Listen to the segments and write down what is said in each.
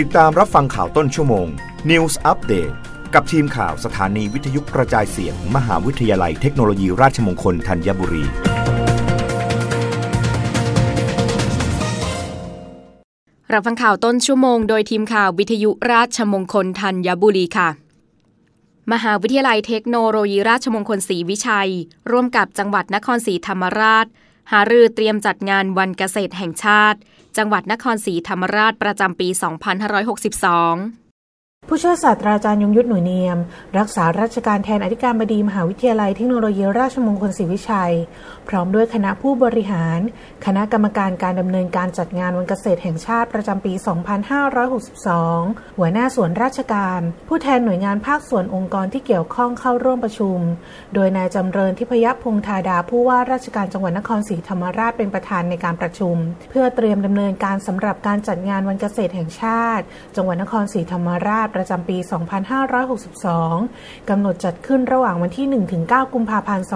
ติดตามรับฟังข่าวต้นชั่วโมง News Update กับทีมข่าวสถานีวิทยุกระจายเสียง มหาวิทยาลัยเทคโนโลยีราชมงคลธัญบุรี รับฟังข่าวต้นชั่วโมงโดยทีมข่าววิทยุราชมงคลธัญบุรีค่ะ มหาวิทยาลัยเทคโนโลยีราชมงคลศรีวิชัย ร่วมกับจังหวัดนครศรีธรรมราช หารือเตรียมจัดงานวันเกษตรแห่งชาติ จังหวัดนครศรีธรรมราชประจำปี 2562 ผู้ช่วยศาสตราจารย์ยงยุทธหน่ยเนียม รักษาราชการแทนอธิการบดีมหาวิทยาลัยเทคโนโลยีราชมงคลศรีวิชัย พร้อมด้วยคณะผู้บริหาร คณะกรรมการการดำเนินการจัดงานวันเกษตรแห่งชาติประจำปี 2562 หัวหน้าส่วนราชการ ผู้แทนหน่วยงานภาคส่วนองค์กรที่เกี่ยวข้องเข้าร่วมประชุม โดยนายจำเริญทิพยพงธาดาผู้ว่าราชการจังหวัดนครศรีธรรมราชเป็นประธานในการประชุม เพื่อเตรียมดำเนินการสำหรับการจัดงานวันเกษตรแห่งชาติ จังหวัดนครศรีธรรมราชประจำปี 2562 กำหนดจัดขึ้นระหว่างวันที่ 1-9 กุมภาพันธ์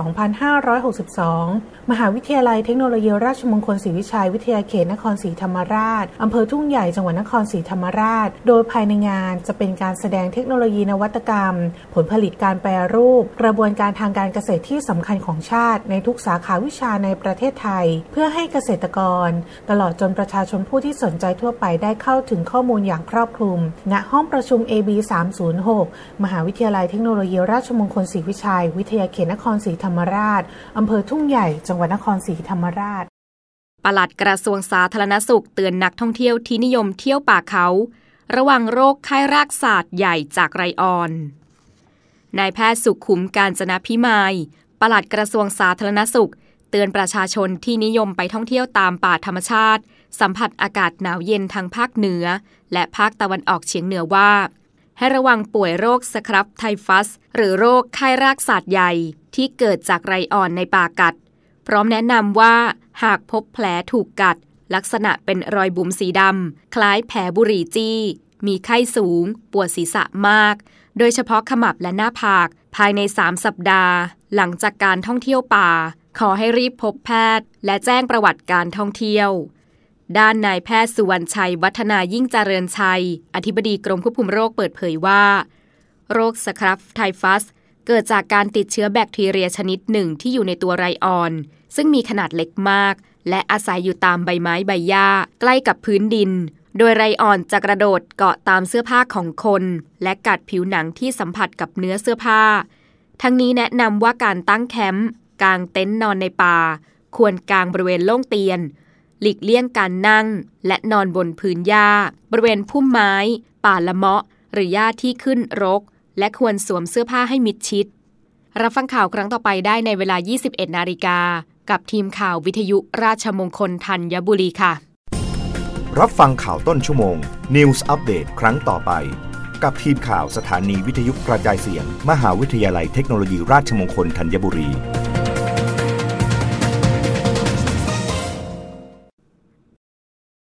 2562 มหาวิทยาลัยเทคโนโลยีราชมงคลศรีวิชัยวิทยาเขตนครศรีธรรมราชอำเภอทุ่งใหญ่จังหวัดนครศรีธรรมราช โดยภายในงานจะเป็นการแสดงเทคโนโลยีนวัตกรรม ผลผลิตการแปรรูป กระบวนการทางการเกษตรที่สำคัญของชาติ ในทุกสาขาวิชาในประเทศไทย เพื่อให้เกษตรกร ตลอดจนประชาชนผู้ที่สนใจทั่วไปได้เข้าถึงข้อมูลอย่างครอบคลุมณห้องประชุม AB 306 มหาวิทยาลัยเทคโนโลยีราชมงคลศรีวิชัย วิทยาเขตนครศรีธรรมราช อำเภอทุ่งใหญ่ จังหวัดนครศรีธรรมราช ปลัดกระทรวงสาธารณสุขเตือนนักท่องเที่ยวที่นิยมเที่ยวป่าเขา ระวังโรคไข้รากศาสตร์ใหญ่จากไรออน นายแพทย์สุขุมการจนะพิมายปลัดกระทรวงสาธารณสุข ตือนประชาชนที่นิยมไปท่องเที่ยวตามป่าธรรมชาติ สัมผัสอากาศหนาวเย็นทางภาคเหนือ และภาคตะวันออกเฉียงเหนือว่า ให้ระวังป่วยโรคสครับไทฟัส หรือโรคไข้รากศาสตร์ใหญ่ที่เกิดจากไรอ่อนในป่ากัด พร้อมแนะนำว่าหากพบแผลถูกกัด ลักษณะเป็นรอยบุ๋มสีดำคล้ายแผลบุหรี่จี้ มีไข้สูง ปวดศีรษะมาก โดยเฉพาะขมับและหน้าผาก ภายใน 3 สัปดาห์ หลังจากการท่องเที่ยวป่า ขอให้รีบพบแพทย์ และแจ้งประวัติการท่องเที่ยว ด้านนายแพทย์สุวรรณชัย วัฒนายิ่งเจริญชัย อธิบดีกรมควบคุมโรคเปิดเผยว่า โรคสครับไทฟัส เกิดจากการติดเชื้อแบคทีเรียชนิดหนึ่งที่อยู่ในตัวไรออน ซึ่งมีขนาดเล็กมาก และอาศัยอยู่ตามใบไม้ใบหญ้า ใกล้กับพื้นดิน โดยไรออนจะกระโดดเกาะตามเสื้อผ้าของคน และกัดผิวหนังที่สัมผัสกับเนื้อเสื้อผ้า ทั้งนี้แนะนำว่าการตั้งแคมป์ กางเต็นท์นอนในป่า ควรกางบริเวณโล่งเตียน หลีกเลี่ยงการนั่ง และนอนบนพื้นหญ้า บริเวณพุ่มไม้ ป่าละเมาะ หรือหญ้าที่ขึ้นรก และควรสวมเสื้อผ้าให้มิดชิด รับฟังข่าวครั้งต่อไปได้ในเวลา 21 นาฬิกา กับทีมข่าววิทยุราชมงคลธัญบุรีค่ะ รับฟังข่าวต้นชั่วโมง News อัปเดตครั้งต่อไปกับทีมข่าวสถานีวิทยุกระจายเสียง มหาวิทยาลัยเทคโนโลยีราชมงคลธัญบุรี